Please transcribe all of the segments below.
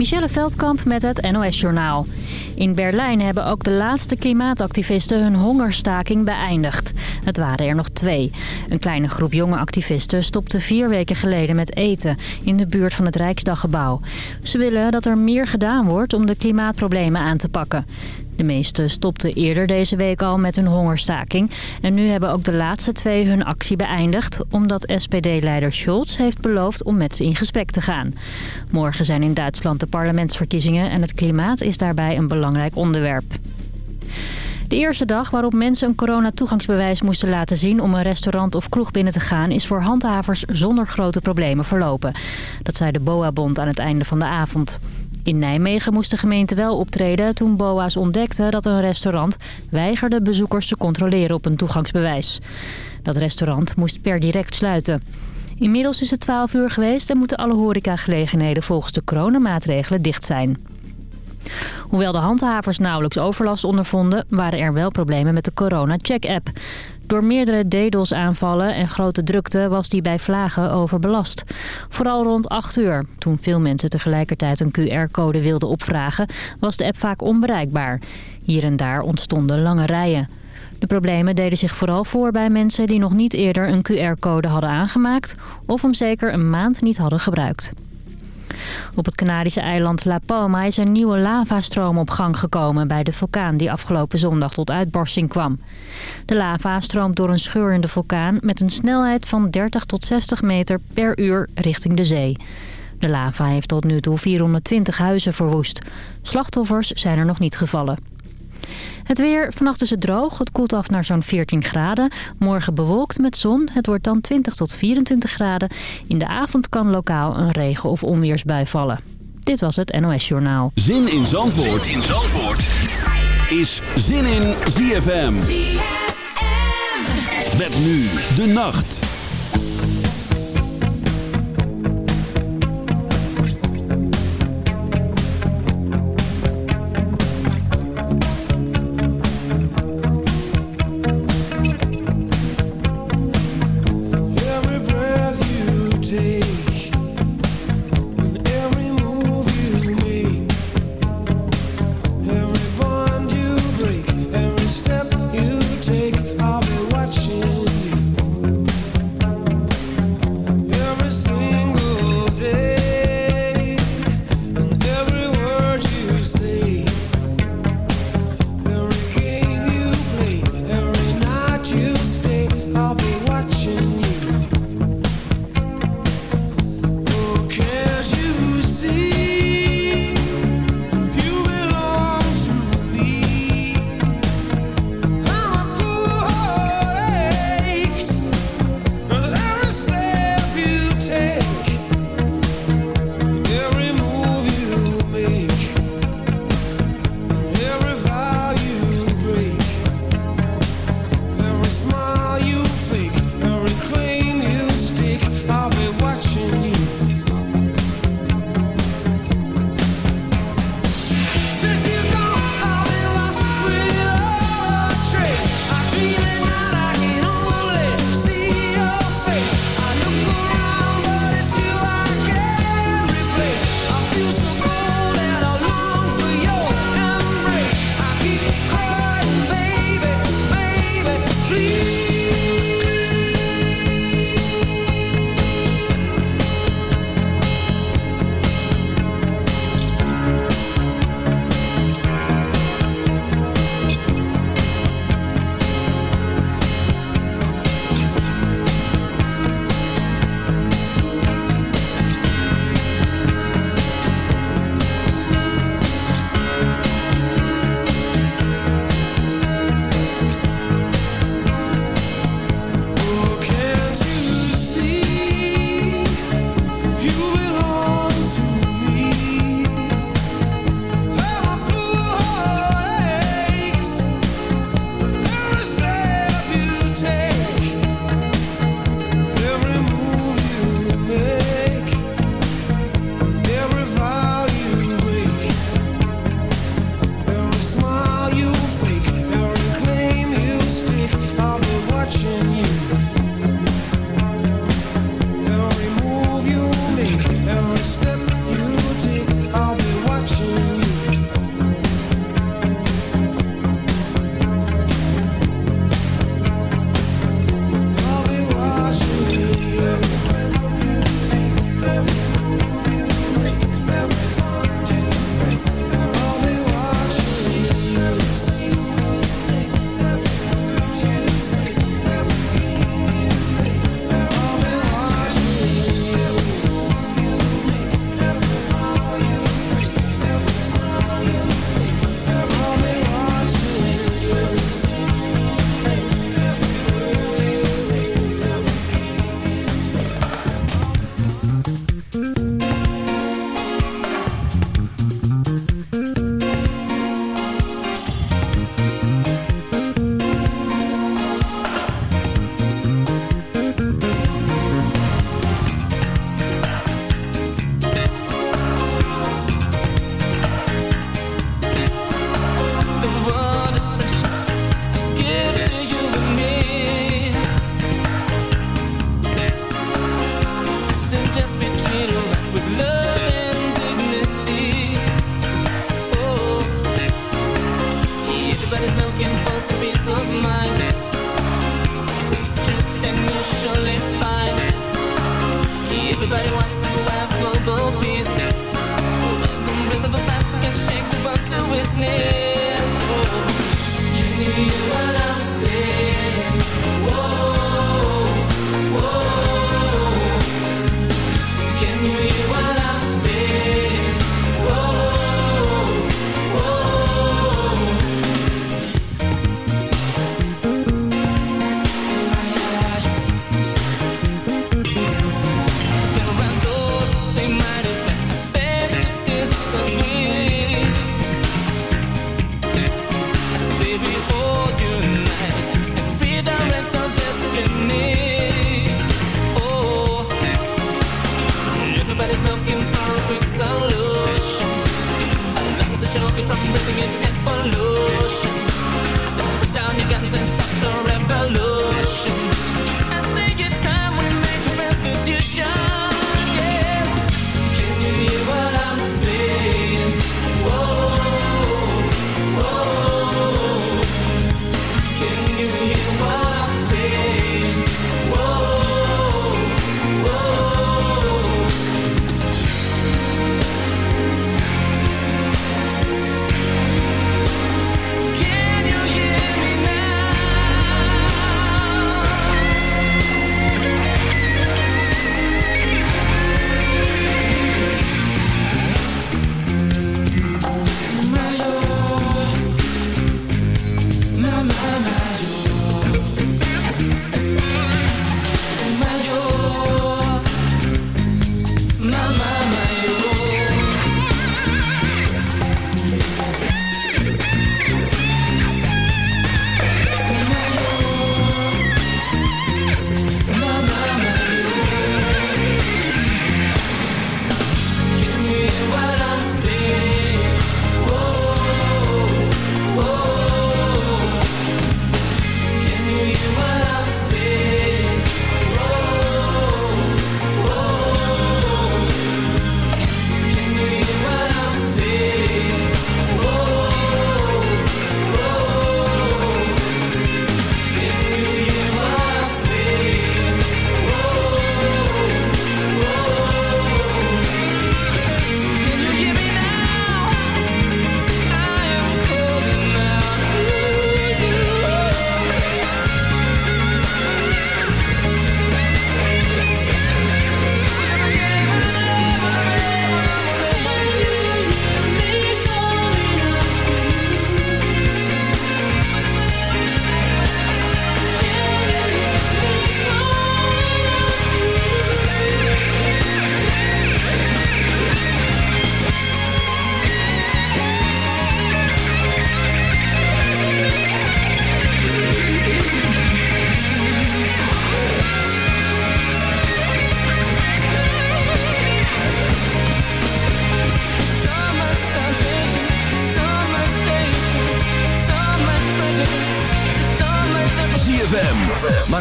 Michelle Veldkamp met het NOS-journaal. In Berlijn hebben ook de laatste klimaatactivisten hun hongerstaking beëindigd. Het waren er nog twee. Een kleine groep jonge activisten stopte vier weken geleden met eten... in de buurt van het Rijksdaggebouw. Ze willen dat er meer gedaan wordt om de klimaatproblemen aan te pakken. De meesten stopten eerder deze week al met hun hongerstaking. En nu hebben ook de laatste twee hun actie beëindigd... omdat SPD-leider Scholz heeft beloofd om met ze in gesprek te gaan. Morgen zijn in Duitsland de parlementsverkiezingen... en het klimaat is daarbij een belangrijk onderwerp. De eerste dag waarop mensen een coronatoegangsbewijs moesten laten zien om een restaurant of kroeg binnen te gaan is voor handhavers zonder grote problemen verlopen. Dat zei de BOA-bond aan het einde van de avond. In Nijmegen moest de gemeente wel optreden toen BOA's ontdekten dat een restaurant weigerde bezoekers te controleren op een toegangsbewijs. Dat restaurant moest per direct sluiten. Inmiddels is het 12 uur geweest en moeten alle horecagelegenheden volgens de coronamaatregelen dicht zijn. Hoewel de handhavers nauwelijks overlast ondervonden... waren er wel problemen met de corona-check-app. Door meerdere DDoS-aanvallen en grote drukte was die bij vlagen overbelast. Vooral rond 8 uur, toen veel mensen tegelijkertijd een QR-code wilden opvragen... was de app vaak onbereikbaar. Hier en daar ontstonden lange rijen. De problemen deden zich vooral voor bij mensen die nog niet eerder een QR-code hadden aangemaakt... of hem zeker een maand niet hadden gebruikt. Op het Canadische eiland La Palma is een nieuwe lavastroom op gang gekomen bij de vulkaan die afgelopen zondag tot uitbarsting kwam. De lava stroomt door een scheur in de vulkaan met een snelheid van 30 tot 60 meter per uur richting de zee. De lava heeft tot nu toe 420 huizen verwoest. Slachtoffers zijn er nog niet gevallen. Het weer, vannacht is het droog. Het koelt af naar zo'n 14 graden. Morgen bewolkt met zon. Het wordt dan 20 tot 24 graden. In de avond kan lokaal een regen- of onweersbui vallen. Dit was het NOS Journaal. Zin in Zandvoort, zin in Zandvoort. is Zin in ZFM. ZFM. Met nu de nacht.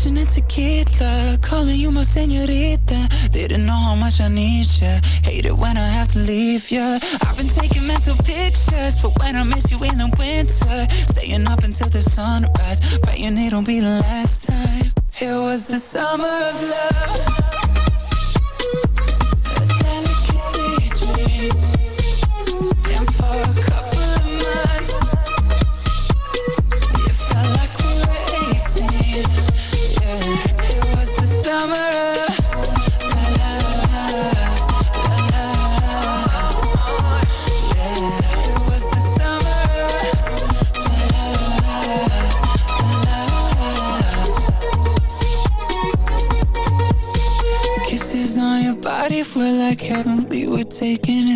Meditation and tequila Calling you my senorita. Didn't know how much I need you Hate it when I have to leave you I've been taking mental pictures For when I miss you in the winter. Staying up until the sunrise Praying it'll be the last time. It was the summer of love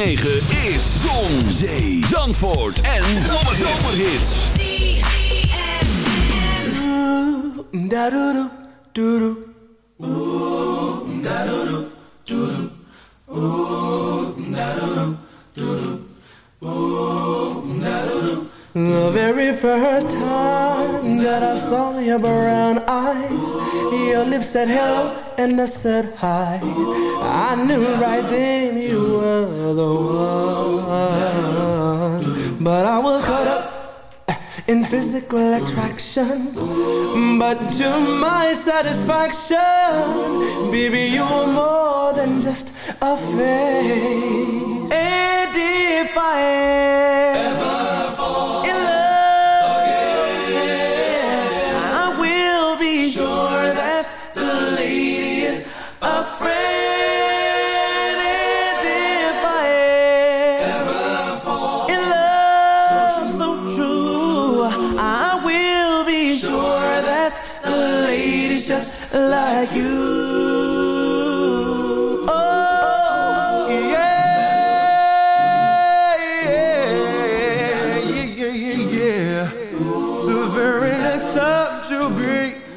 106.9 is Zon, Zee, Zandvoort en Zomerhits. The very first time that I saw your brown eyes Your lips said hello and I said hi I knew right then you the one. But I was caught up eh, in physical attraction. But to my satisfaction, baby, you were more than just a face. And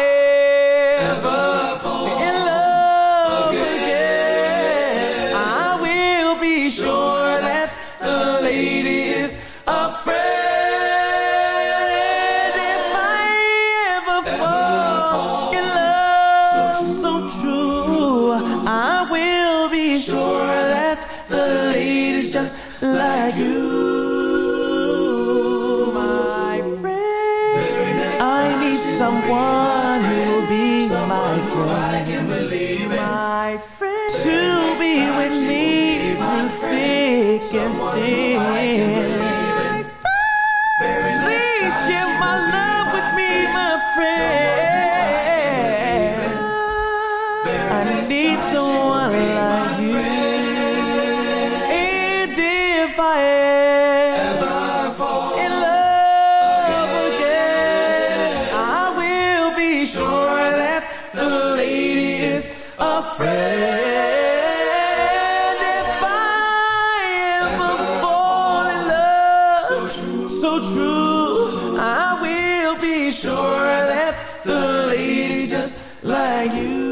है like you.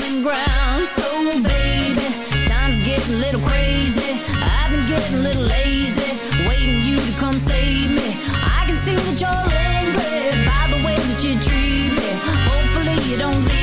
common ground. So baby, times a little crazy. I've been getting a little lazy, waiting you to come save me. I can see that you're angry by the way that you treat me. Hopefully you don't leave.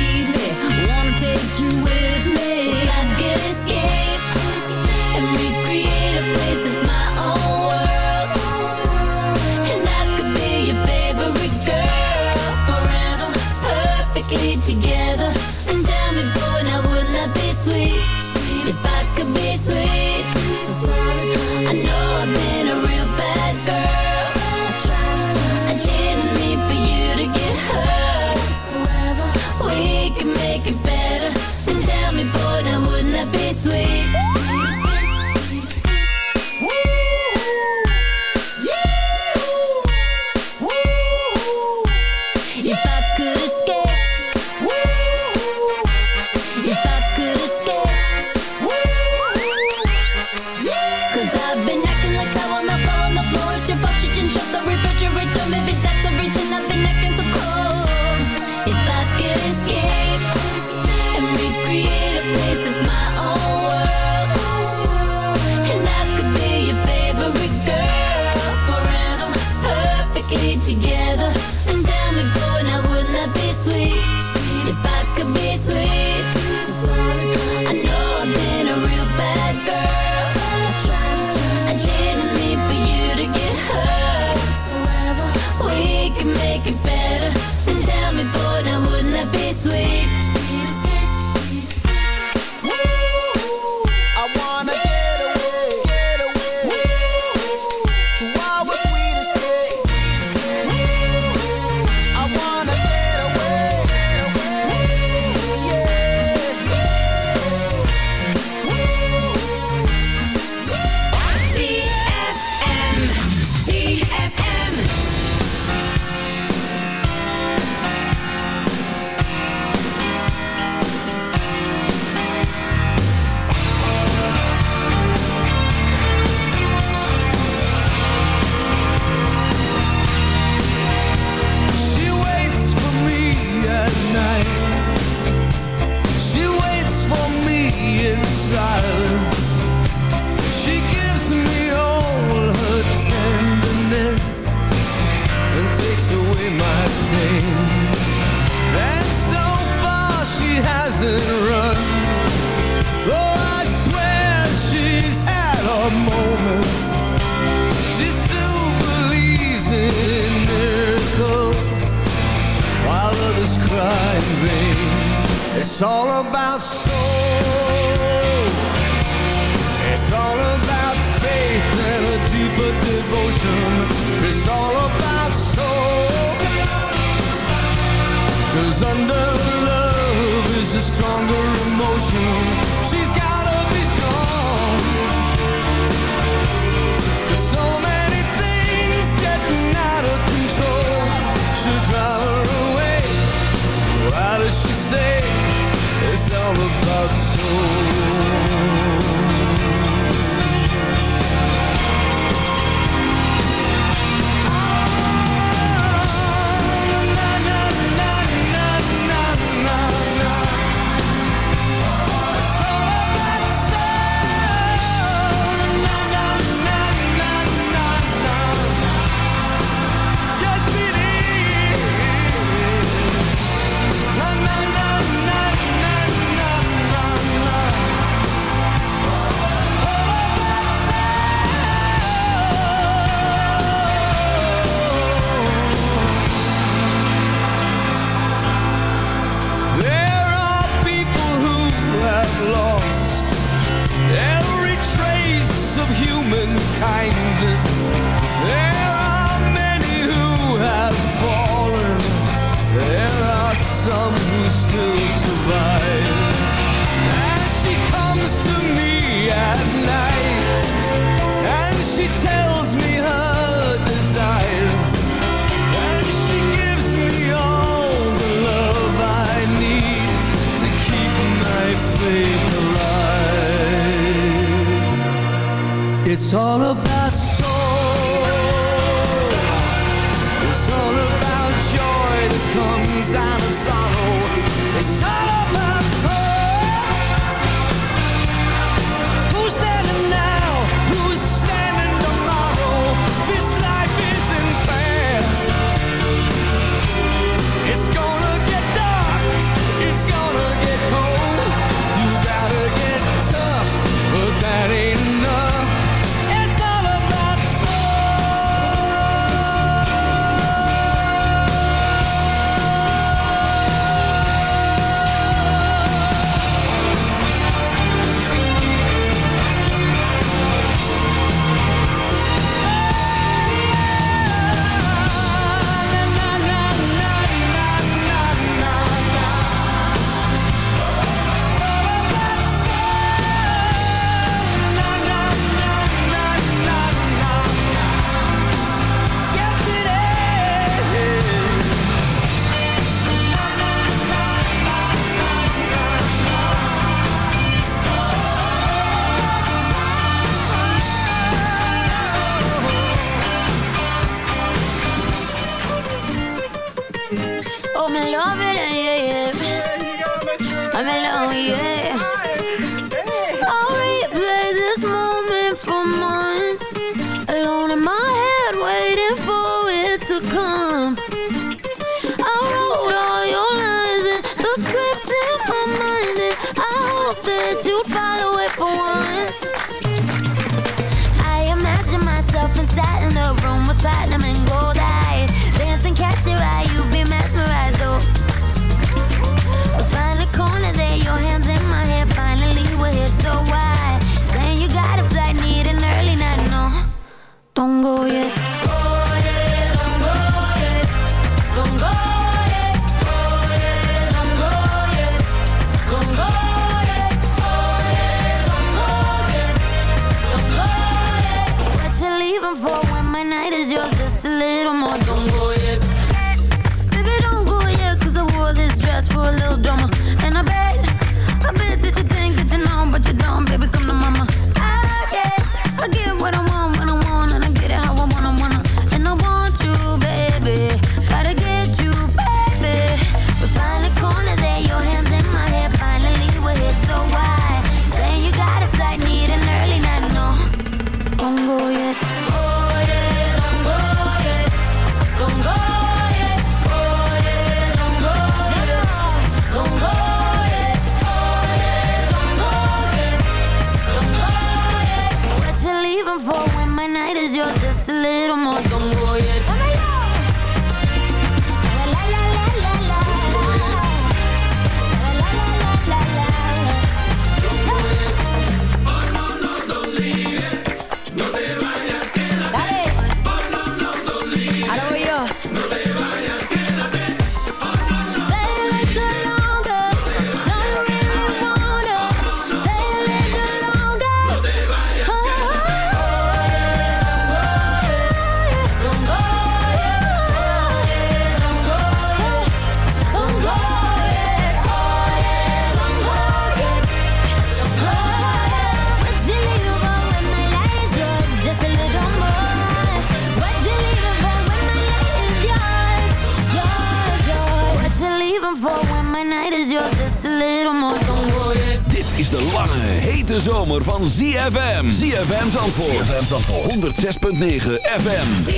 Zandvoort. ZFM Zandvoort. 106.9 FM.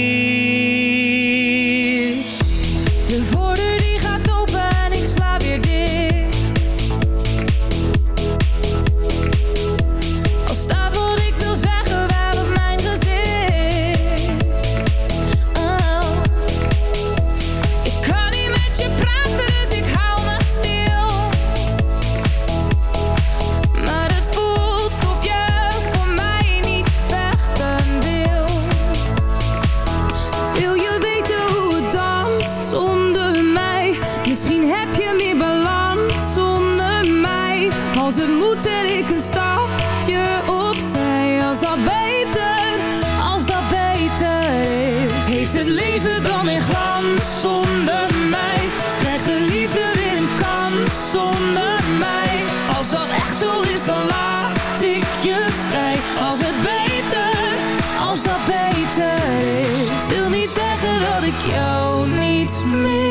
Als het beter, als dat beter is. Wil niet zeggen dat ik jou niet mis.